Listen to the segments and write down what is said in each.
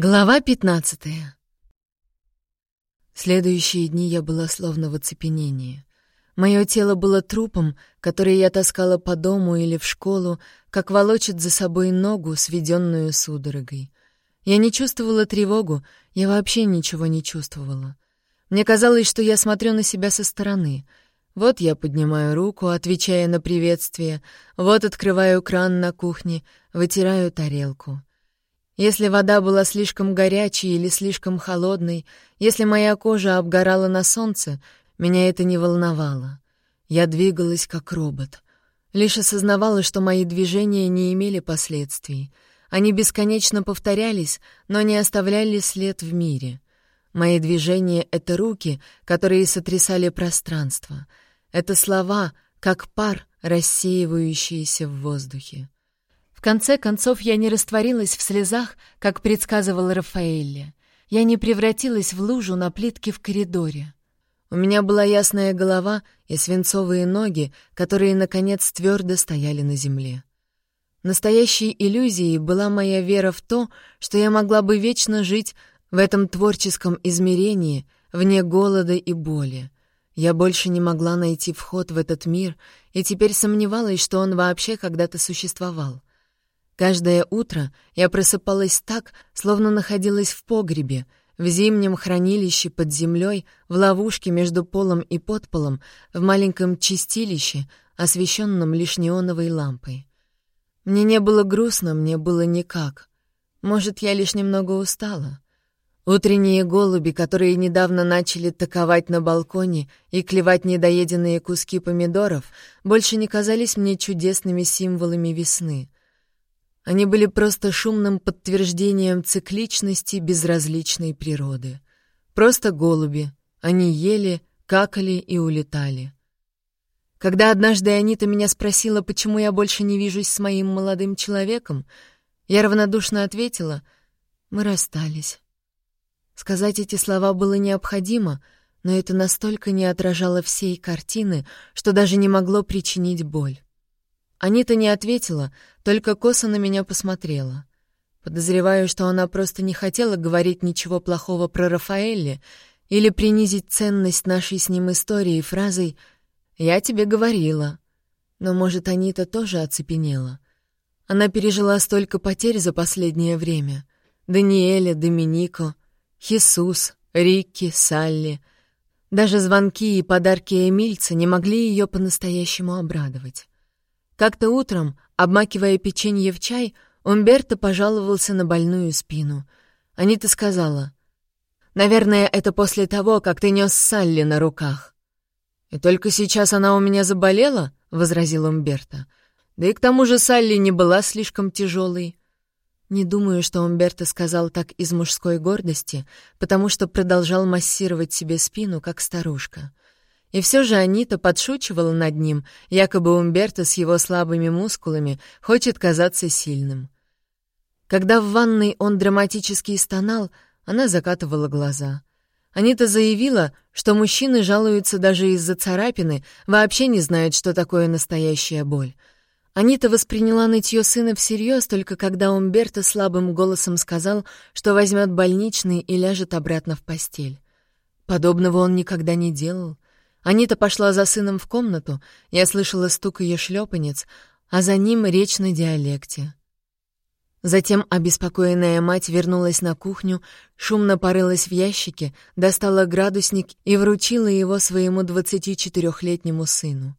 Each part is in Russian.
Глава пятнадцатая. Следующие дни я была словно в оцепенении. Мое тело было трупом, который я таскала по дому или в школу, как волочит за собой ногу, сведенную судорогой. Я не чувствовала тревогу, я вообще ничего не чувствовала. Мне казалось, что я смотрю на себя со стороны. Вот я поднимаю руку, отвечая на приветствие, вот открываю кран на кухне, вытираю тарелку — если вода была слишком горячей или слишком холодной, если моя кожа обгорала на солнце, меня это не волновало. Я двигалась как робот. Лишь осознавала, что мои движения не имели последствий. Они бесконечно повторялись, но не оставляли след в мире. Мои движения — это руки, которые сотрясали пространство. Это слова, как пар, рассеивающиеся в воздухе. В конце концов, я не растворилась в слезах, как предсказывал Рафаэлли. Я не превратилась в лужу на плитке в коридоре. У меня была ясная голова и свинцовые ноги, которые, наконец, твердо стояли на земле. Настоящей иллюзией была моя вера в то, что я могла бы вечно жить в этом творческом измерении, вне голода и боли. Я больше не могла найти вход в этот мир и теперь сомневалась, что он вообще когда-то существовал. Каждое утро я просыпалась так, словно находилась в погребе, в зимнем хранилище под землей, в ловушке между полом и подполом, в маленьком чистилище, освещенном лишь неоновой лампой. Мне не было грустно, мне было никак. Может, я лишь немного устала. Утренние голуби, которые недавно начали таковать на балконе и клевать недоеденные куски помидоров, больше не казались мне чудесными символами весны — они были просто шумным подтверждением цикличности безразличной природы. Просто голуби. Они ели, какали и улетали. Когда однажды Анита меня спросила, почему я больше не вижусь с моим молодым человеком, я равнодушно ответила «Мы расстались». Сказать эти слова было необходимо, но это настолько не отражало всей картины, что даже не могло причинить боль. Анита не ответила, только косо на меня посмотрела. Подозреваю, что она просто не хотела говорить ничего плохого про Рафаэлли или принизить ценность нашей с ним истории фразой «Я тебе говорила». Но, может, Анита тоже оцепенела. Она пережила столько потерь за последнее время. Даниэля, Доминико, Хисус, Рикки, Салли. Даже звонки и подарки Эмильца не могли ее по-настоящему обрадовать. Как-то утром, обмакивая печенье в чай, Умберто пожаловался на больную спину. Анита сказала, «Наверное, это после того, как ты нес Салли на руках». «И только сейчас она у меня заболела?» — возразил Умберто. «Да и к тому же Салли не была слишком тяжелой». Не думаю, что Умберто сказал так из мужской гордости, потому что продолжал массировать себе спину, как старушка. И все же Анита подшучивала над ним, якобы Умберто с его слабыми мускулами хочет казаться сильным. Когда в ванной он драматически стонал, она закатывала глаза. Анита заявила, что мужчины жалуются даже из-за царапины, вообще не знают, что такое настоящая боль. Анита восприняла нытье сына всерьез только когда Умберто слабым голосом сказал, что возьмет больничный и ляжет обратно в постель. Подобного он никогда не делал — Анита пошла за сыном в комнату, я слышала стук ее шлепанец, а за ним речь на диалекте. Затем обеспокоенная мать вернулась на кухню, шумно порылась в ящике, достала градусник и вручила его своему 24-летнему сыну.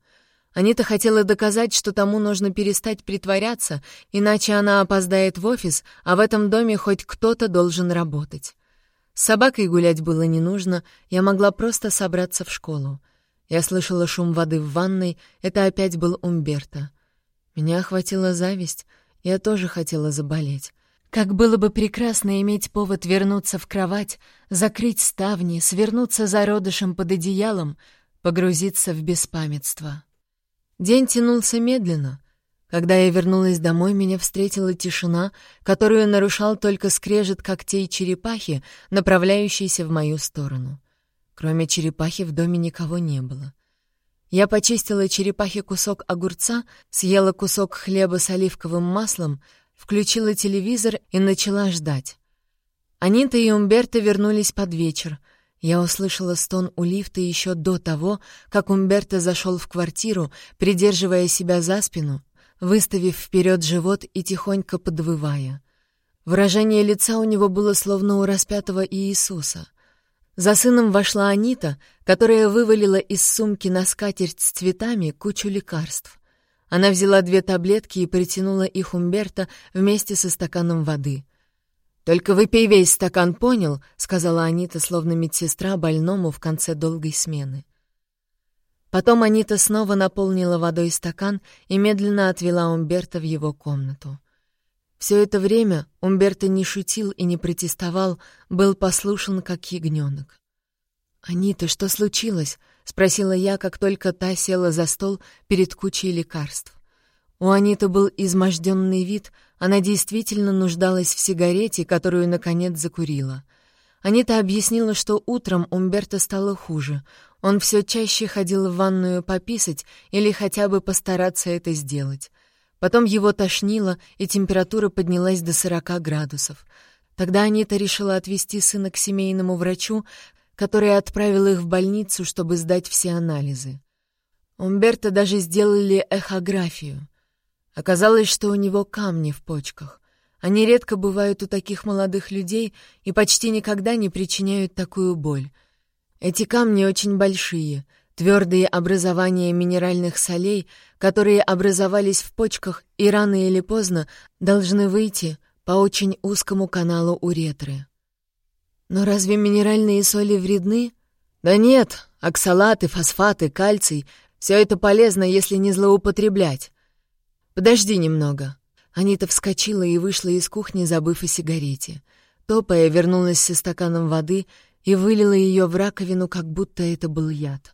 Анита хотела доказать, что тому нужно перестать притворяться, иначе она опоздает в офис, а в этом доме хоть кто-то должен работать. С собакой гулять было не нужно, я могла просто собраться в школу. Я слышала шум воды в ванной, это опять был Умберто. Меня охватила зависть, я тоже хотела заболеть. Как было бы прекрасно иметь повод вернуться в кровать, закрыть ставни, свернуться зародышем под одеялом, погрузиться в беспамятство. День тянулся медленно. Когда я вернулась домой, меня встретила тишина, которую нарушал только скрежет когтей черепахи, направляющейся в мою сторону. Кроме черепахи в доме никого не было. Я почистила черепахе кусок огурца, съела кусок хлеба с оливковым маслом, включила телевизор и начала ждать. Анита и Умберто вернулись под вечер. Я услышала стон у лифта еще до того, как Умберто зашел в квартиру, придерживая себя за спину, выставив вперед живот и тихонько подвывая. Выражение лица у него было словно у распятого Иисуса. За сыном вошла Анита, которая вывалила из сумки на скатерть с цветами кучу лекарств. Она взяла две таблетки и притянула их Умберто вместе со стаканом воды. «Только выпей весь стакан, понял?» — сказала Анита, словно медсестра больному в конце долгой смены. Потом Анита снова наполнила водой стакан и медленно отвела Умберто в его комнату. Все это время Умберто не шутил и не протестовал, был послушен, как ягненок. «Анита, что случилось?» — спросила я, как только та села за стол перед кучей лекарств. У Аниты был изможденный вид, она действительно нуждалась в сигарете, которую, наконец, закурила. Анита объяснила, что утром Умберто стало хуже. Он все чаще ходил в ванную пописать или хотя бы постараться это сделать. Потом его тошнило, и температура поднялась до 40 градусов. Тогда Анита решила отвезти сына к семейному врачу, который отправил их в больницу, чтобы сдать все анализы. Умберто даже сделали эхографию. Оказалось, что у него камни в почках. Они редко бывают у таких молодых людей и почти никогда не причиняют такую боль. Эти камни очень большие — Твердые образования минеральных солей, которые образовались в почках и рано или поздно должны выйти по очень узкому каналу уретры. Но разве минеральные соли вредны? Да нет, оксалаты, фосфаты, кальций — все это полезно, если не злоупотреблять. Подожди немного. Анита вскочила и вышла из кухни, забыв о сигарете. Топая вернулась со стаканом воды и вылила ее в раковину, как будто это был яд.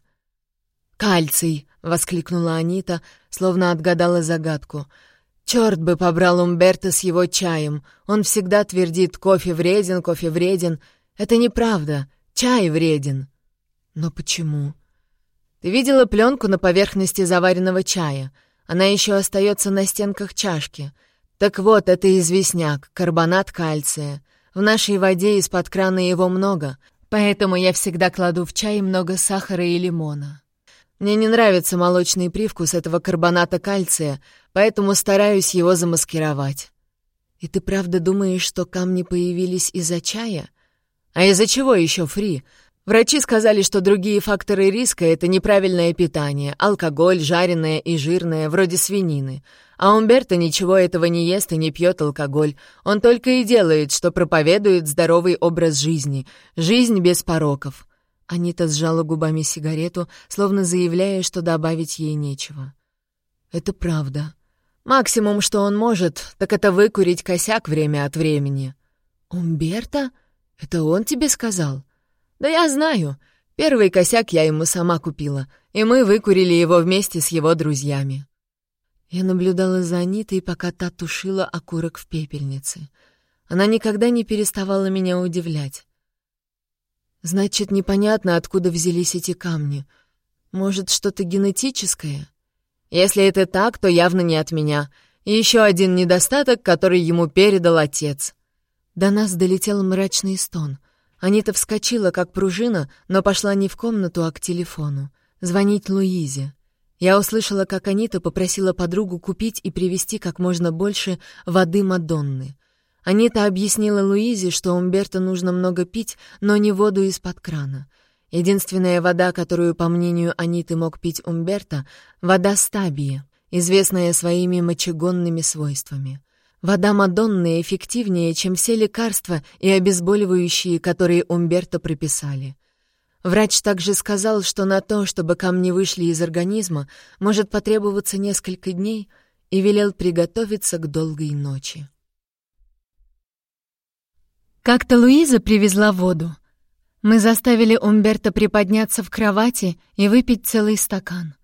«Кальций!» — воскликнула Анита, словно отгадала загадку. «Черт бы побрал Умберто с его чаем! Он всегда твердит «кофе вреден, кофе вреден». Это неправда. Чай вреден». «Но почему?» «Ты видела пленку на поверхности заваренного чая? Она еще остается на стенках чашки. Так вот, это известняк, карбонат кальция. В нашей воде из-под крана его много, поэтому я всегда кладу в чай много сахара и лимона». Мне не нравится молочный привкус этого карбоната кальция, поэтому стараюсь его замаскировать. И ты правда думаешь, что камни появились из-за чая? А из-за чего еще, Фри? Врачи сказали, что другие факторы риска — это неправильное питание, алкоголь, жареное и жирное, вроде свинины. А Умберто ничего этого не ест и не пьет алкоголь. Он только и делает, что проповедует здоровый образ жизни. Жизнь без пороков. Анита сжала губами сигарету, словно заявляя, что добавить ей нечего. «Это правда. Максимум, что он может, так это выкурить косяк время от времени». «Умберто? Это он тебе сказал?» «Да я знаю. Первый косяк я ему сама купила, и мы выкурили его вместе с его друзьями». Я наблюдала за Анитой, пока та тушила окурок в пепельнице. Она никогда не переставала меня удивлять. Значит, непонятно, откуда взялись эти камни. Может, что-то генетическое? Если это так, то явно не от меня. И еще один недостаток, который ему передал отец. До нас долетел мрачный стон. Анита вскочила, как пружина, но пошла не в комнату, а к телефону. Звонить Луизе. Я услышала, как Анита попросила подругу купить и привезти как можно больше воды Мадонны. Анита объяснила Луизе, что Умберто нужно много пить, но не воду из-под крана. Единственная вода, которую, по мнению Аниты, мог пить Умберто — вода стабия, известная своими мочегонными свойствами. Вода Мадонны эффективнее, чем все лекарства и обезболивающие, которые Умберто прописали. Врач также сказал, что на то, чтобы камни вышли из организма, может потребоваться несколько дней, и велел приготовиться к долгой ночи. Как-то Луиза привезла воду. Мы заставили Умберто приподняться в кровати и выпить целый стакан.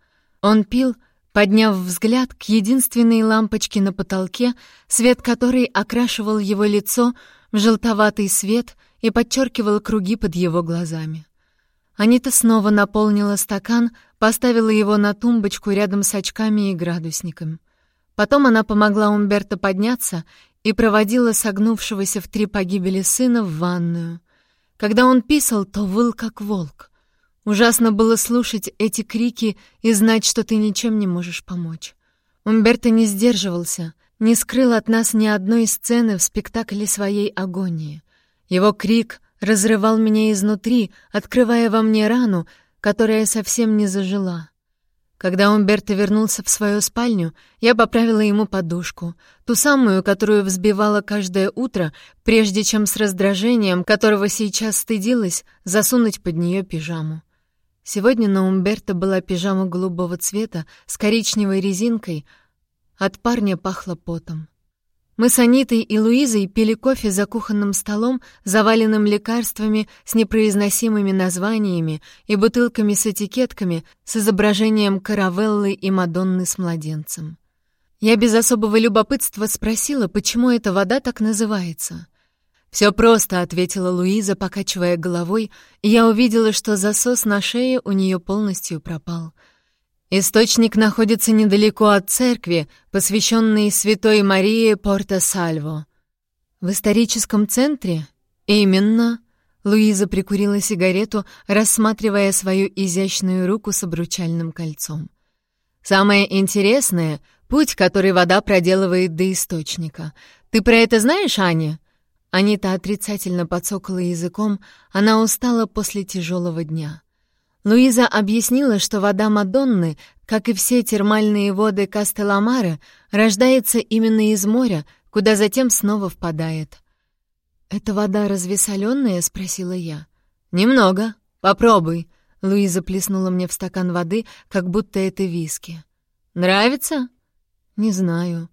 Он пил, подняв взгляд к единственной лампочке на потолке, свет которой окрашивал его лицо в желтоватый свет и подчеркивал круги под его глазами. Анита снова наполнила стакан, поставила его на тумбочку рядом с очками и градусником. Потом она помогла Умберто подняться и проводила согнувшегося в три погибели сына в ванную. Когда он писал, то выл как волк. Ужасно было слушать эти крики и знать, что ты ничем не можешь помочь. Умберто не сдерживался, не скрыл от нас ни одной сцены в спектакле своей агонии. Его крик разрывал меня изнутри, открывая во мне рану, которая совсем не зажила. Когда Умберто вернулся в свою спальню, я поправила ему подушку, ту самую, которую взбивала каждое утро, прежде чем с раздражением, которого сейчас стыдилась, засунуть под нее пижаму. Сегодня на Умберто была пижама голубого цвета с коричневой резинкой, от парня пахло потом. Мы с Анитой и Луизой пили кофе за кухонным столом, заваленным лекарствами с непроизносимыми названиями и бутылками с этикетками с изображением каравеллы и Мадонны с младенцем. Я без особого любопытства спросила, почему эта вода так называется. «Все просто», — ответила Луиза, покачивая головой, и я увидела, что засос на шее у нее полностью пропал — Источник находится недалеко от церкви, посвященной Святой Марии Порто-Сальво. В историческом центре? Именно. Луиза прикурила сигарету, рассматривая свою изящную руку с обручальным кольцом. Самое интересное — путь, который вода проделывает до источника. Ты про это знаешь, Аня? Анита отрицательно подсокала языком, она устала после тяжелого дня. Луиза объяснила, что вода Мадонны, как и все термальные воды Кастеламары, рождается именно из моря, куда затем снова впадает. «Это вода разве соленая?» — спросила я. «Немного. Попробуй». Луиза плеснула мне в стакан воды, как будто это виски. «Нравится?» «Не знаю».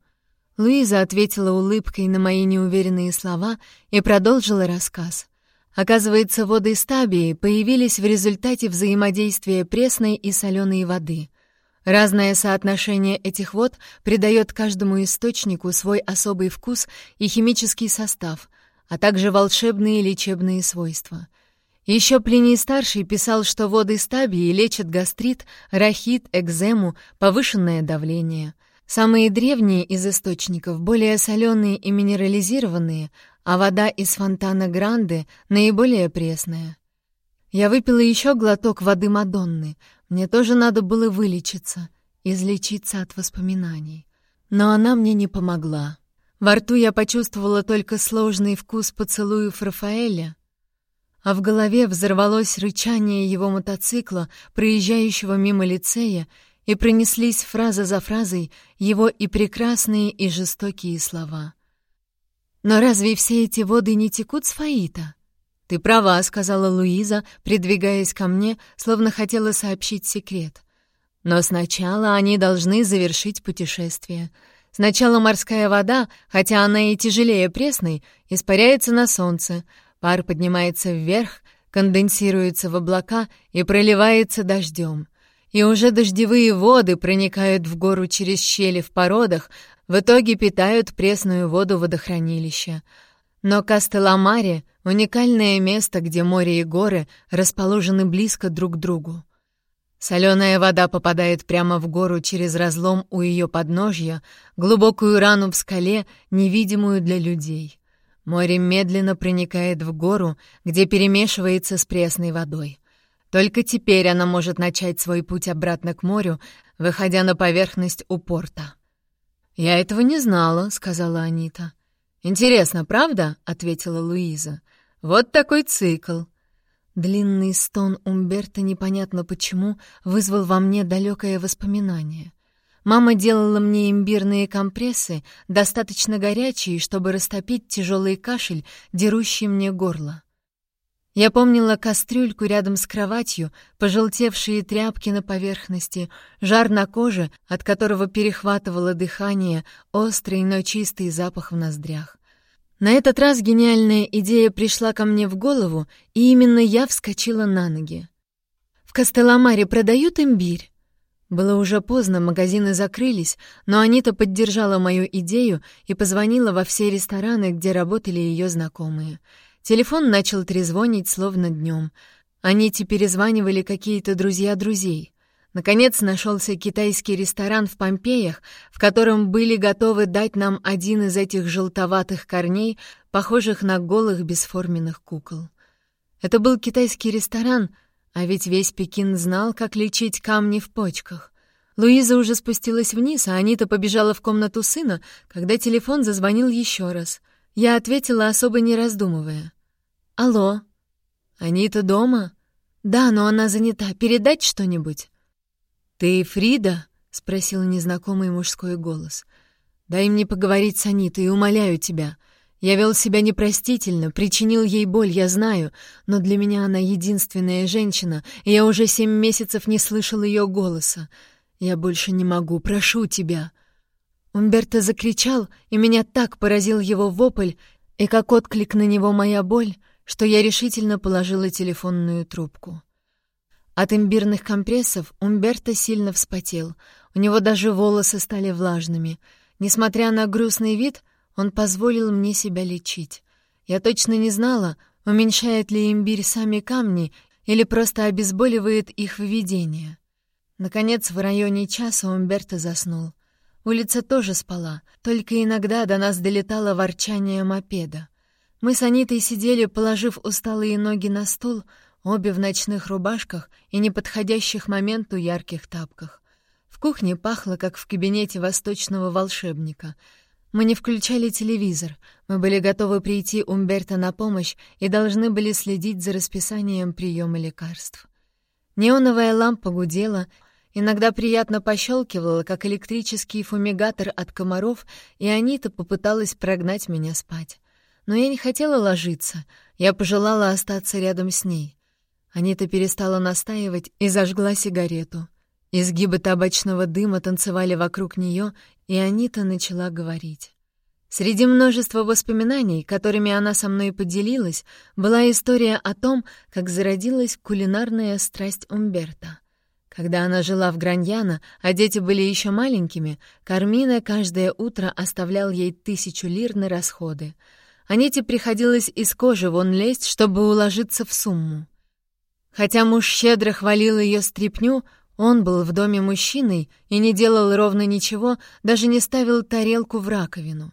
Луиза ответила улыбкой на мои неуверенные слова и продолжила рассказ. Оказывается, воды стабии появились в результате взаимодействия пресной и соленой воды. Разное соотношение этих вод придает каждому источнику свой особый вкус и химический состав, а также волшебные лечебные свойства. Еще Плиний-старший писал, что воды стабии лечат гастрит, рахит, экзему, повышенное давление. Самые древние из источников, более соленые и минерализированные, а вода из фонтана Гранде наиболее пресная. Я выпила еще глоток воды Мадонны. Мне тоже надо было вылечиться, излечиться от воспоминаний. Но она мне не помогла. Во рту я почувствовала только сложный вкус поцелуев Рафаэля, а в голове взорвалось рычание его мотоцикла, проезжающего мимо лицея, и пронеслись фраза за фразой его и прекрасные, и жестокие слова. «Но разве все эти воды не текут с Фаита?» «Ты права», — сказала Луиза, придвигаясь ко мне, словно хотела сообщить секрет. «Но сначала они должны завершить путешествие. Сначала морская вода, хотя она и тяжелее пресной, испаряется на солнце, пар поднимается вверх, конденсируется в облака и проливается дождем. И уже дождевые воды проникают в гору через щели в породах, в итоге питают пресную воду водохранилища. Но Кастеламаре — уникальное место, где море и горы расположены близко друг к другу. Соленая вода попадает прямо в гору через разлом у ее подножья, глубокую рану в скале, невидимую для людей. Море медленно проникает в гору, где перемешивается с пресной водой. Только теперь она может начать свой путь обратно к морю, выходя на поверхность у порта. «Я этого не знала», — сказала Анита. «Интересно, правда?» — ответила Луиза. «Вот такой цикл». Длинный стон Умберта непонятно почему вызвал во мне далекое воспоминание. Мама делала мне имбирные компрессы, достаточно горячие, чтобы растопить тяжелый кашель, дерущий мне горло. Я помнила кастрюльку рядом с кроватью, пожелтевшие тряпки на поверхности, жар на коже, от которого перехватывало дыхание, острый, но чистый запах в ноздрях. На этот раз гениальная идея пришла ко мне в голову, и именно я вскочила на ноги. «В Костеломаре продают имбирь?» Было уже поздно, магазины закрылись, но Анита поддержала мою идею и позвонила во все рестораны, где работали ее знакомые — Телефон начал трезвонить, словно днем. Они теперь званивали какие-то друзья друзей. Наконец нашелся китайский ресторан в Помпеях, в котором были готовы дать нам один из этих желтоватых корней, похожих на голых бесформенных кукол. Это был китайский ресторан, а ведь весь Пекин знал, как лечить камни в почках. Луиза уже спустилась вниз, а Анита побежала в комнату сына, когда телефон зазвонил еще раз. Я ответила, особо не раздумывая. «Алло?» «Анита дома?» «Да, но она занята. Передать что-нибудь?» «Ты Фрида?» — спросил незнакомый мужской голос. «Дай мне поговорить с Анитой, умоляю тебя. Я вел себя непростительно, причинил ей боль, я знаю, но для меня она единственная женщина, и я уже семь месяцев не слышал ее голоса. Я больше не могу, прошу тебя». Умберто закричал, и меня так поразил его вопль, и как отклик на него моя боль, что я решительно положила телефонную трубку. От имбирных компрессов Умберто сильно вспотел. У него даже волосы стали влажными. Несмотря на грустный вид, он позволил мне себя лечить. Я точно не знала, уменьшает ли имбирь сами камни или просто обезболивает их введение. Наконец, в районе часа Умберто заснул. Улица тоже спала, только иногда до нас долетало ворчание мопеда. Мы с Анитой сидели, положив усталые ноги на стул, обе в ночных рубашках и неподходящих моменту ярких тапках. В кухне пахло, как в кабинете восточного волшебника. Мы не включали телевизор, мы были готовы прийти Умберто на помощь и должны были следить за расписанием приема лекарств. Неоновая лампа гудела, иногда приятно пощелкивала, как электрический фумигатор от комаров, и Анита попыталась прогнать меня спать. Но я не хотела ложиться, я пожелала остаться рядом с ней. Анита перестала настаивать и зажгла сигарету. Изгибы табачного дыма танцевали вокруг нее, и Анита начала говорить. Среди множества воспоминаний, которыми она со мной поделилась, была история о том, как зародилась кулинарная страсть Умберта. Когда она жила в Граньяно, а дети были еще маленькими, Кармина каждое утро оставлял ей тысячу лир на расходы. Аните приходилось из кожи вон лезть, чтобы уложиться в сумму. Хотя муж щедро хвалил ее стряпню, он был в доме мужчиной и не делал ровно ничего, даже не ставил тарелку в раковину.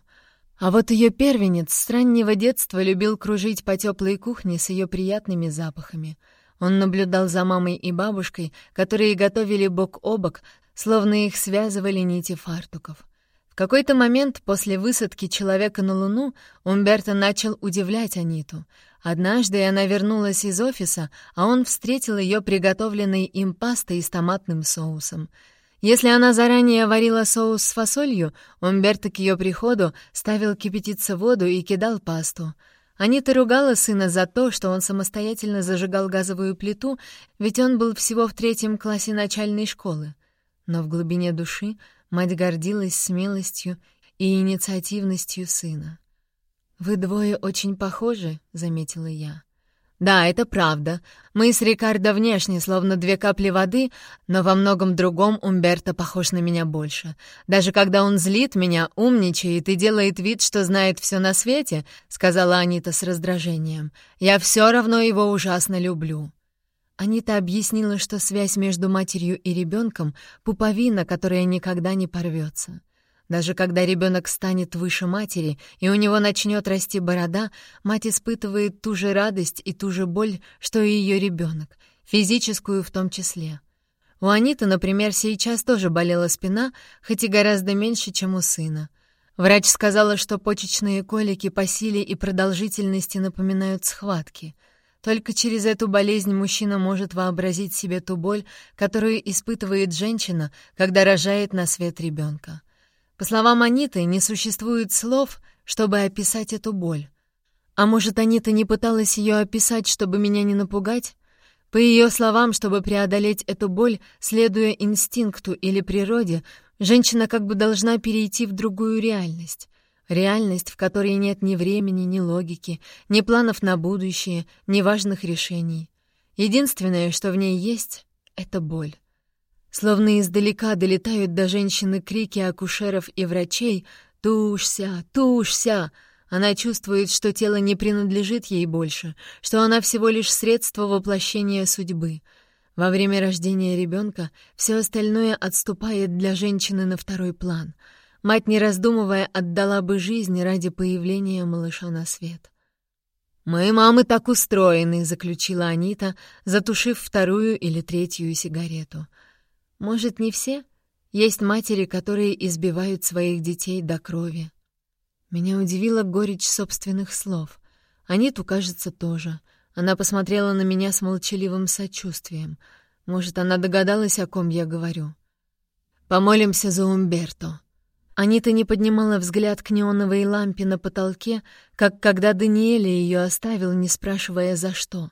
А вот ее первенец с раннего детства любил кружить по теплой кухне с ее приятными запахами. Он наблюдал за мамой и бабушкой, которые готовили бок о бок, словно их связывали нити фартуков. В какой-то момент после высадки человека на Луну Умберто начал удивлять Аниту. Однажды она вернулась из офиса, а он встретил ее приготовленной им пастой с томатным соусом. Если она заранее варила соус с фасолью, Умберто к ее приходу ставил кипятиться воду и кидал пасту. Анита ругала сына за то, что он самостоятельно зажигал газовую плиту, ведь он был всего в третьем классе начальной школы. Но в глубине души мать гордилась смелостью и инициативностью сына. «Вы двое очень похожи», — заметила я. «Да, это правда. Мы с Рикардо внешне словно две капли воды, но во многом другом Умберто похож на меня больше. Даже когда он злит меня, умничает и делает вид, что знает все на свете», — сказала Анита с раздражением, — «я все равно его ужасно люблю». Анита объяснила, что связь между матерью и ребенком — пуповина, которая никогда не порвется. Даже когда ребенок станет выше матери, и у него начнет расти борода, мать испытывает ту же радость и ту же боль, что и ее ребенок, физическую в том числе. У Аниты, например, сейчас тоже болела спина, хоть и гораздо меньше, чем у сына. Врач сказала, что почечные колики по силе и продолжительности напоминают схватки. Только через эту болезнь мужчина может вообразить себе ту боль, которую испытывает женщина, когда рожает на свет ребенка. По словам Аниты, не существует слов, чтобы описать эту боль. А может, Анита не пыталась ее описать, чтобы меня не напугать? По ее словам, чтобы преодолеть эту боль, следуя инстинкту или природе, женщина как бы должна перейти в другую реальность. Реальность, в которой нет ни времени, ни логики, ни планов на будущее, ни важных решений. Единственное, что в ней есть — это боль. Словно издалека долетают до женщины крики акушеров и врачей «Тушься! Тушься!» Она чувствует, что тело не принадлежит ей больше, что она всего лишь средство воплощения судьбы. Во время рождения ребенка все остальное отступает для женщины на второй план. Мать, не раздумывая, отдала бы жизнь ради появления малыша на свет. «Мы, мамы, так устроены», — заключила Анита, затушив вторую или третью сигарету. «Может, не все? Есть матери, которые избивают своих детей до крови». Меня удивила горечь собственных слов. Аниту, кажется, тоже. Она посмотрела на меня с молчаливым сочувствием. Может, она догадалась, о ком я говорю. «Помолимся за Умберто», Анита не поднимала взгляд к неоновой лампе на потолке, как когда Даниэля ее оставил, не спрашивая за что.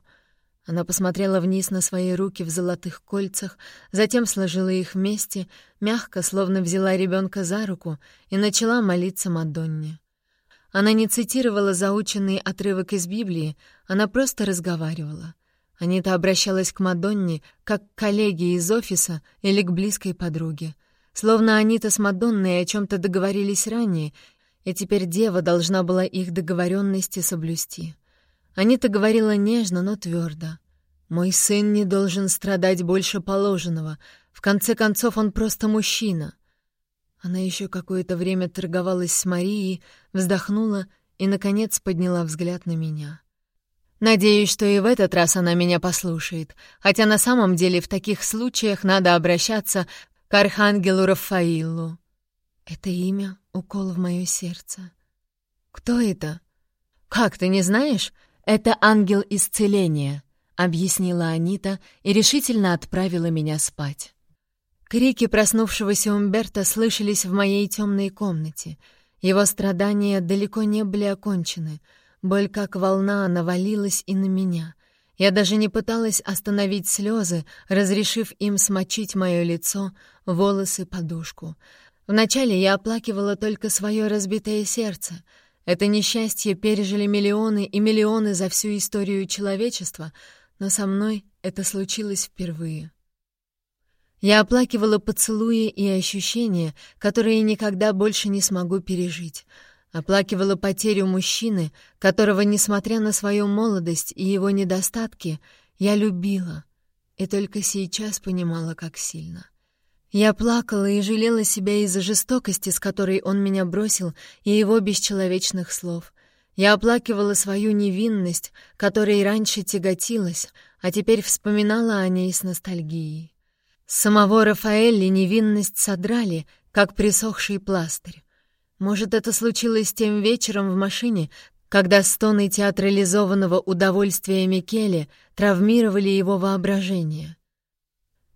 Она посмотрела вниз на свои руки в золотых кольцах, затем сложила их вместе, мягко, словно взяла ребенка за руку, и начала молиться Мадонне. Она не цитировала заученный отрывок из Библии, она просто разговаривала. Анита обращалась к Мадонне, как к коллеге из офиса или к близкой подруге. Словно Анита с Мадонной о чем то договорились ранее, и теперь дева должна была их договоренности соблюсти. Анита говорила нежно, но твердо. «Мой сын не должен страдать больше положенного. В конце концов, он просто мужчина». Она еще какое-то время торговалась с Марией, вздохнула и, наконец, подняла взгляд на меня. Надеюсь, что и в этот раз она меня послушает, хотя на самом деле в таких случаях надо обращаться к архангелу Рафаилу. Это имя — укол в мое сердце. Кто это? Как, ты не знаешь? Это ангел исцеления, — объяснила Анита и решительно отправила меня спать. Крики проснувшегося Умберта слышались в моей темной комнате. Его страдания далеко не были окончены. Боль, как волна, навалилась и на меня. Я даже не пыталась остановить слезы, разрешив им смочить мое лицо, волосы, подушку. Вначале я оплакивала только свое разбитое сердце. Это несчастье пережили миллионы и миллионы за всю историю человечества, но со мной это случилось впервые. Я оплакивала поцелуи и ощущения, которые никогда больше не смогу пережить — Оплакивала потерю мужчины, которого, несмотря на свою молодость и его недостатки, я любила, и только сейчас понимала, как сильно. Я плакала и жалела себя из-за жестокости, с которой он меня бросил, и его бесчеловечных слов. Я оплакивала свою невинность, которой раньше тяготилась, а теперь вспоминала о ней с ностальгией. Самого Рафаэля невинность содрали, как присохший пластырь. Может, это случилось тем вечером в машине, когда стоны театрализованного удовольствия Микеле травмировали его воображение.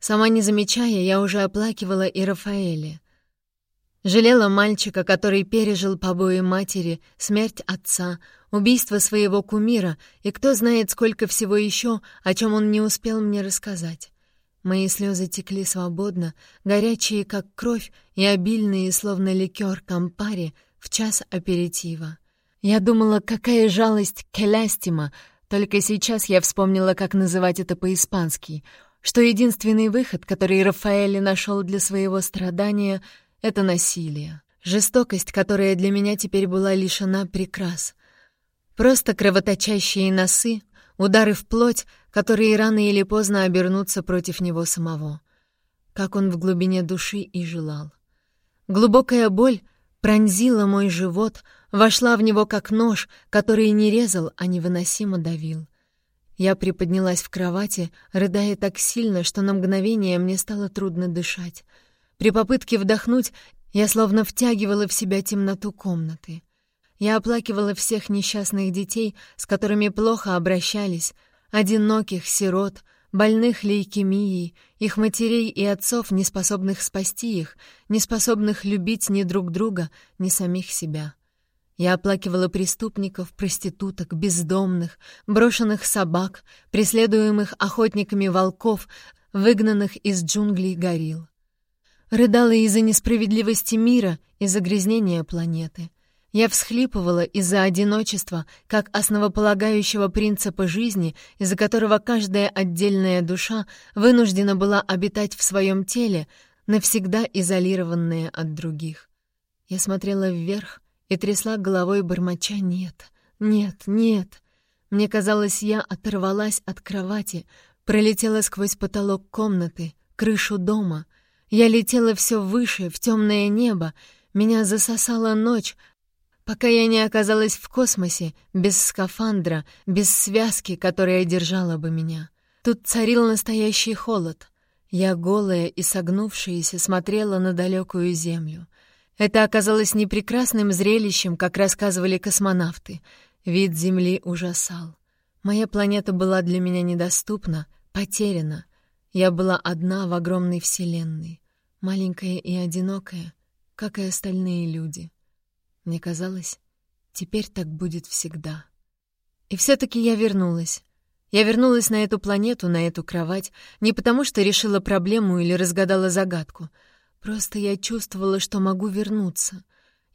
Сама не замечая, я уже оплакивала и Рафаэля. Жалела мальчика, который пережил побои матери, смерть отца, убийство своего кумира и кто знает сколько всего еще, о чем он не успел мне рассказать. Мои слезы текли свободно, горячие, как кровь, и обильные, словно ликер кампари, в час аперитива. Я думала, какая жалость Келястима, только сейчас я вспомнила, как называть это по-испански, что единственный выход, который Рафаэль нашел для своего страдания, — это насилие. Жестокость, которая для меня теперь была лишена прикрас. Просто кровоточащие носы, удары в плоть, которые рано или поздно обернутся против него самого. Как он в глубине души и желал. Глубокая боль пронзила мой живот, вошла в него как нож, который не резал, а невыносимо давил. Я приподнялась в кровати, рыдая так сильно, что на мгновение мне стало трудно дышать. При попытке вдохнуть я словно втягивала в себя темноту комнаты. Я оплакивала всех несчастных детей, с которыми плохо обращались, одиноких, сирот, больных лейкемией, их матерей и отцов, не способных спасти их, не способных любить ни друг друга, ни самих себя. Я оплакивала преступников, проституток, бездомных, брошенных собак, преследуемых охотниками волков, выгнанных из джунглей горилл. Рыдала из-за несправедливости мира и загрязнения планеты — я всхлипывала из-за одиночества, как основополагающего принципа жизни, из-за которого каждая отдельная душа вынуждена была обитать в своем теле, навсегда изолированная от других. Я смотрела вверх и трясла головой бормоча «нет, нет, нет». Мне казалось, я оторвалась от кровати, Пролетела сквозь потолок комнаты, крышу дома. Я летела все выше, в темное небо. Меня засосала ночь, пока я не оказалась в космосе, без скафандра, без связки, которая держала бы меня. Тут царил настоящий холод. Я, голая и согнувшаяся, смотрела на далекую землю. Это оказалось не зрелищем, как рассказывали космонавты. Вид Земли ужасал. Моя планета была для меня недоступна, потеряна. Я была одна в огромной вселенной, маленькая и одинокая, как и остальные люди. Мне казалось, теперь так будет всегда. И все-таки я вернулась. Я вернулась на эту планету, на эту кровать, не потому что решила проблему или разгадала загадку. Просто я чувствовала, что могу вернуться.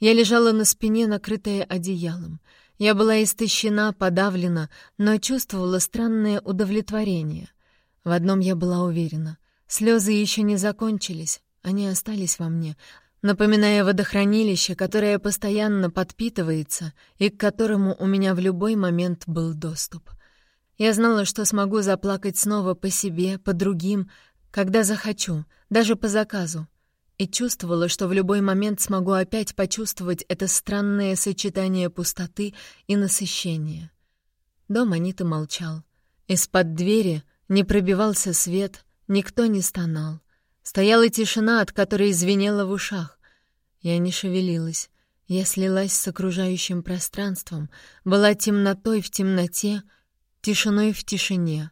Я лежала на спине, накрытая одеялом. Я была истощена, подавлена, но чувствовала странное удовлетворение — в одном я была уверена. Слезы еще не закончились, они остались во мне, напоминая водохранилище, которое постоянно подпитывается и к которому у меня в любой момент был доступ. Я знала, что смогу заплакать снова по себе, по другим, когда захочу, даже по заказу, и чувствовала, что в любой момент смогу опять почувствовать это странное сочетание пустоты и насыщения. Дом Анита молчал. Из-под двери не пробивался свет, никто не стонал. Стояла тишина, от которой звенела в ушах. Я не шевелилась. Я слилась с окружающим пространством, была темнотой в темноте, тишиной в тишине.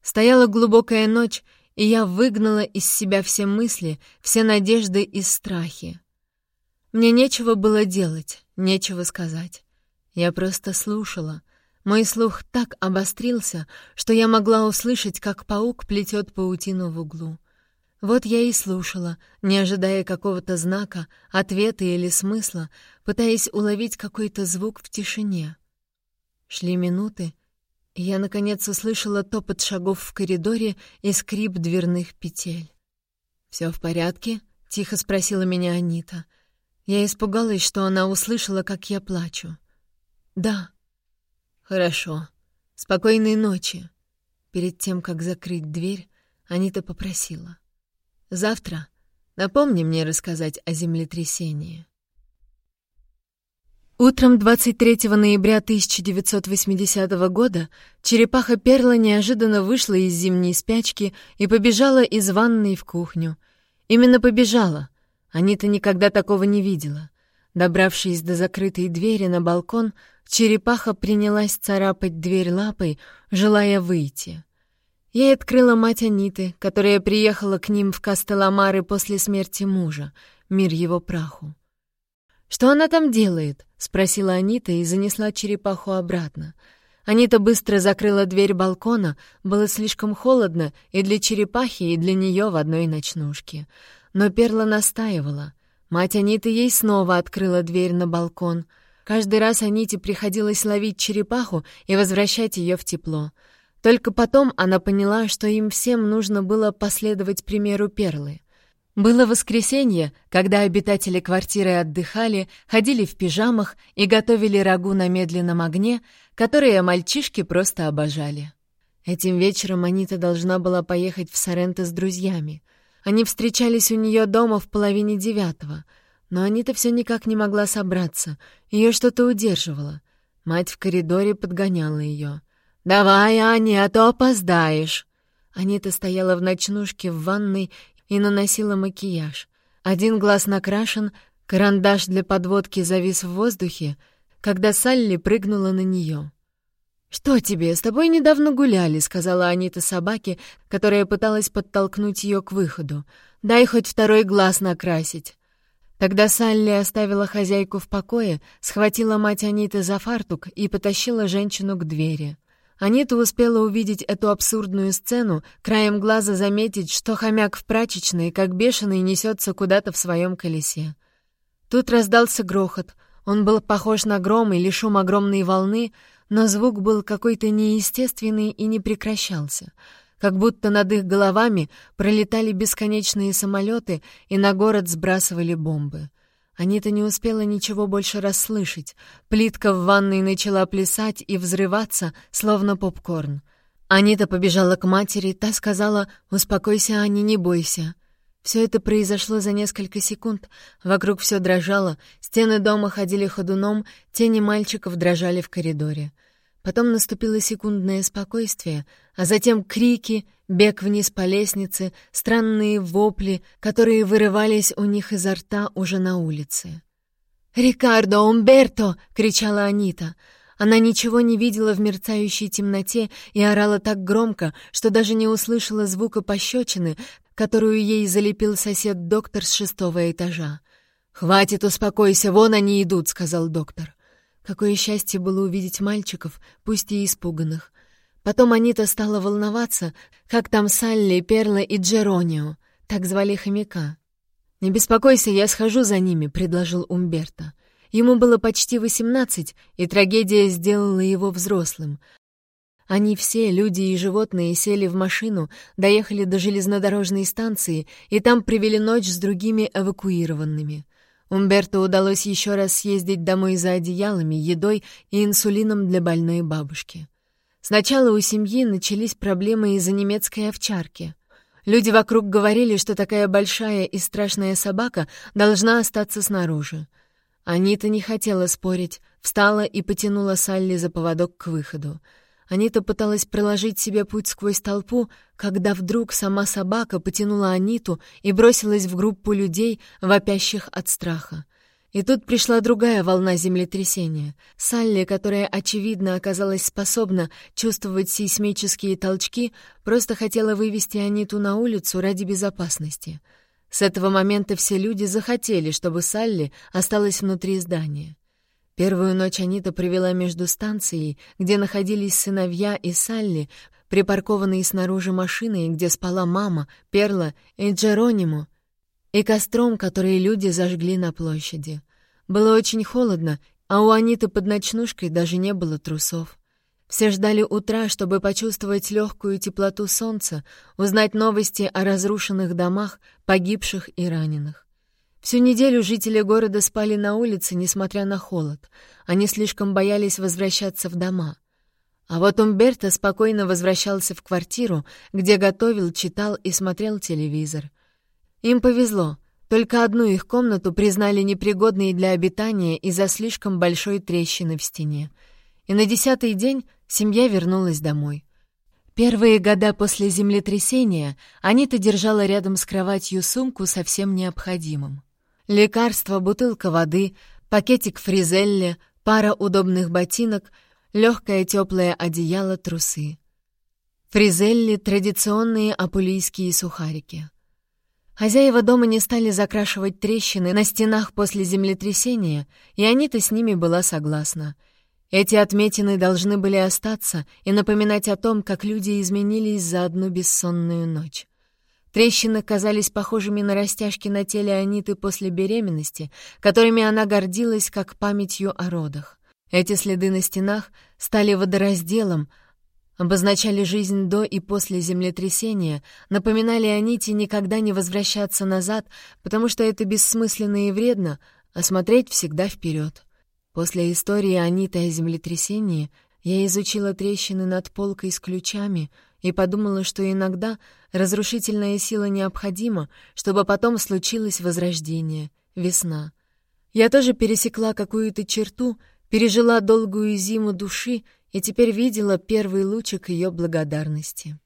Стояла глубокая ночь, и я выгнала из себя все мысли, все надежды и страхи. Мне нечего было делать, нечего сказать. Я просто слушала, мой слух так обострился, что я могла услышать, как паук плетет паутину в углу. Вот я и слушала, не ожидая какого-то знака, ответа или смысла, пытаясь уловить какой-то звук в тишине. Шли минуты, я, наконец, услышала топот шагов в коридоре и скрип дверных петель. «Все в порядке?» — тихо спросила меня Анита. Я испугалась, что она услышала, как я плачу. «Да», «Хорошо. Спокойной ночи». Перед тем, как закрыть дверь, Анита попросила. «Завтра напомни мне рассказать о землетрясении». Утром 23 ноября 1980 года черепаха Перла неожиданно вышла из зимней спячки и побежала из ванной в кухню. Именно побежала. Анита никогда такого не видела. Добравшись до закрытой двери на балкон, черепаха принялась царапать дверь лапой, желая выйти. Ей открыла мать Аниты, которая приехала к ним в Кастеламары после смерти мужа, мир его праху. «Что она там делает?» — спросила Анита и занесла черепаху обратно. Анита быстро закрыла дверь балкона, было слишком холодно и для черепахи, и для нее в одной ночнушке. Но Перла настаивала. Мать Аниты ей снова открыла дверь на балкон. Каждый раз Аните приходилось ловить черепаху и возвращать ее в тепло. Только потом она поняла, что им всем нужно было последовать примеру Перлы. Было воскресенье, когда обитатели квартиры отдыхали, ходили в пижамах и готовили рагу на медленном огне, которые мальчишки просто обожали. Этим вечером Анита должна была поехать в Соренто с друзьями — они встречались у нее дома в половине девятого, но Анита все никак не могла собраться, ее что-то удерживало. Мать в коридоре подгоняла ее. «Давай, Аня, а то опоздаешь!» Анита стояла в ночнушке в ванной и наносила макияж. Один глаз накрашен, карандаш для подводки завис в воздухе, когда Салли прыгнула на нее. «Что тебе? С тобой недавно гуляли», — сказала Анита собаке, которая пыталась подтолкнуть ее к выходу. «Дай хоть второй глаз накрасить». Тогда Салли оставила хозяйку в покое, схватила мать Аниты за фартук и потащила женщину к двери. Анита успела увидеть эту абсурдную сцену, краем глаза заметить, что хомяк в прачечной, как бешеный, несется куда-то в своем колесе. Тут раздался грохот. Он был похож на гром или шум огромной волны, но звук был какой-то неестественный и не прекращался, как будто над их головами пролетали бесконечные самолеты и на город сбрасывали бомбы. Анита не успела ничего больше расслышать. Плитка в ванной начала плясать и взрываться, словно попкорн. Анита побежала к матери, та сказала «Успокойся, Ани, не бойся». Все это произошло за несколько секунд. Вокруг все дрожало, стены дома ходили ходуном, тени мальчиков дрожали в коридоре. Потом наступило секундное спокойствие, а затем крики, бег вниз по лестнице, странные вопли, которые вырывались у них изо рта уже на улице. «Рикардо, Умберто!» — кричала Анита. Она ничего не видела в мерцающей темноте и орала так громко, что даже не услышала звука пощечины, которую ей залепил сосед-доктор с шестого этажа. «Хватит, успокойся, вон они идут», — сказал доктор. Какое счастье было увидеть мальчиков, пусть и испуганных. Потом Анита стала волноваться, как там Салли, Перла и Джеронио, так звали хомяка. «Не беспокойся, я схожу за ними», — предложил Умберто. Ему было почти восемнадцать, и трагедия сделала его взрослым. Они все, люди и животные, сели в машину, доехали до железнодорожной станции и там провели ночь с другими эвакуированными. Умберто удалось еще раз съездить домой за одеялами, едой и инсулином для больной бабушки. Сначала у семьи начались проблемы из-за немецкой овчарки. Люди вокруг говорили, что такая большая и страшная собака должна остаться снаружи. Анита не хотела спорить, встала и потянула Салли за поводок к выходу. Анита пыталась проложить себе путь сквозь толпу, когда вдруг сама собака потянула Аниту и бросилась в группу людей, вопящих от страха. И тут пришла другая волна землетрясения. Салли, которая, очевидно, оказалась способна чувствовать сейсмические толчки, просто хотела вывести Аниту на улицу ради безопасности. С этого момента все люди захотели, чтобы Салли осталась внутри здания. Первую ночь Анита провела между станцией, где находились сыновья и Салли, припаркованные снаружи машиной, где спала мама, Перла и Джеронимо, и костром, который люди зажгли на площади. Было очень холодно, а у Аниты под ночнушкой даже не было трусов. Все ждали утра, чтобы почувствовать легкую теплоту солнца, узнать новости о разрушенных домах, погибших и раненых. Всю неделю жители города спали на улице, несмотря на холод. Они слишком боялись возвращаться в дома. А вот Умберто спокойно возвращался в квартиру, где готовил, читал и смотрел телевизор. Им повезло. Только одну их комнату признали непригодной для обитания из-за слишком большой трещины в стене. И на десятый день семья вернулась домой. Первые года после землетрясения Анита держала рядом с кроватью сумку со всем необходимым. Лекарства, бутылка воды, пакетик фризелли, пара удобных ботинок, легкое теплое одеяло, трусы. Фризелли — традиционные апулийские сухарики. Хозяева дома не стали закрашивать трещины на стенах после землетрясения, и Анита с ними была согласна. Эти отметины должны были остаться и напоминать о том, как люди изменились за одну бессонную ночь. Трещины казались похожими на растяжки на теле Аниты после беременности, которыми она гордилась как памятью о родах. Эти следы на стенах стали водоразделом, обозначали жизнь до и после землетрясения, напоминали Аните никогда не возвращаться назад, потому что это бессмысленно и вредно, а смотреть всегда вперед. После истории Аниты о землетрясении я изучила трещины над полкой с ключами и подумала, что иногда разрушительная сила необходима, чтобы потом случилось возрождение, весна. Я тоже пересекла какую-то черту, пережила долгую зиму души и теперь видела первый лучик ее благодарности.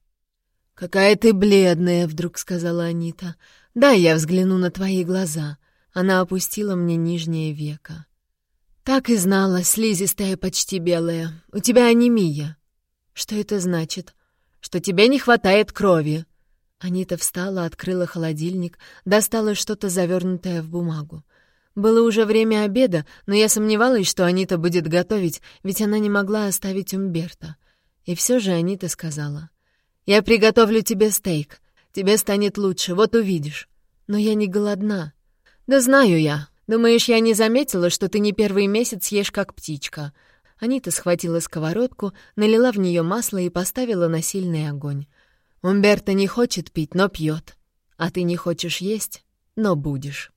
«Какая ты бледная!» — вдруг сказала Анита. «Дай я взгляну на твои глаза». Она опустила мне нижнее веко. «Так и знала, слизистая, почти белая. У тебя анемия». «Что это значит?» «Что тебе не хватает крови». Анита встала, открыла холодильник, достала что-то завернутое в бумагу. Было уже время обеда, но я сомневалась, что Анита будет готовить, ведь она не могла оставить Умберта. И все же Анита сказала. «Я приготовлю тебе стейк. Тебе станет лучше, вот увидишь. Но я не голодна». «Да знаю я. Думаешь, я не заметила, что ты не первый месяц ешь как птичка?» Анита схватила сковородку, налила в нее масло и поставила на сильный огонь. «Умберто не хочет пить, но пьет. А ты не хочешь есть, но будешь».